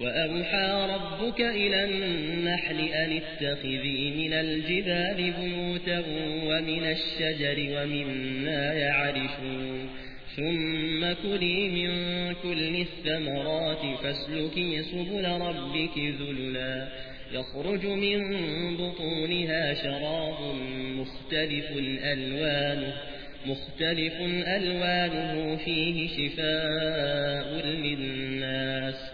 وأوحى ربك إلى النحل أن اتخذي من الجبال بيوتا ومن الشجر ومما يعرشون. ثم كلي من كل الثمرات فاسلكي سبل ربك ذللا. يخرج من بطونها شراب مختلف ألوانه مختلف ألوانه فيه شفاء للناس.